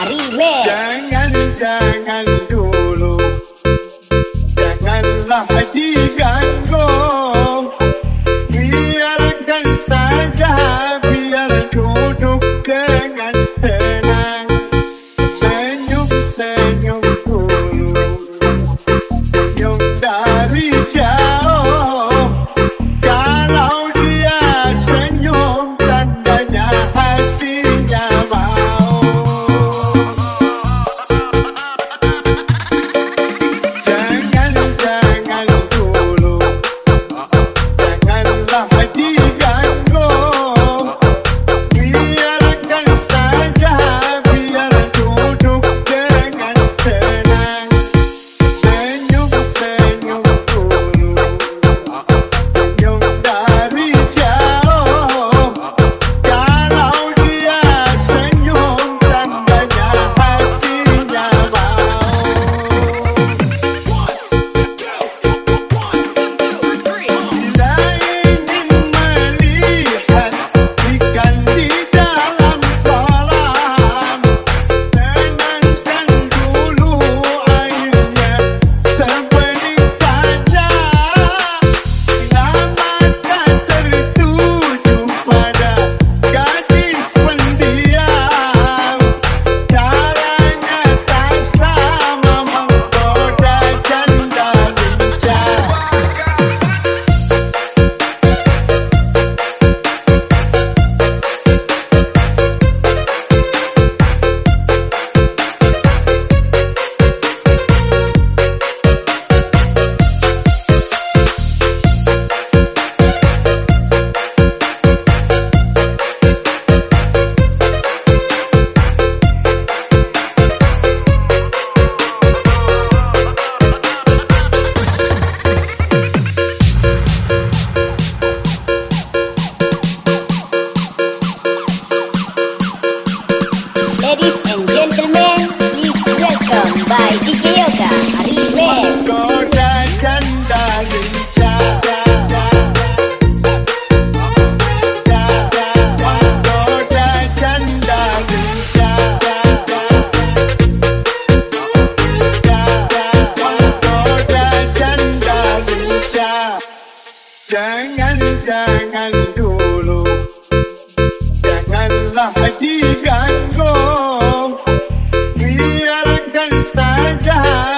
Remix Jangan, jangan dulu. Janganlah Jangan, jangan dulu. Janganlah diganggu. Biarkan saja.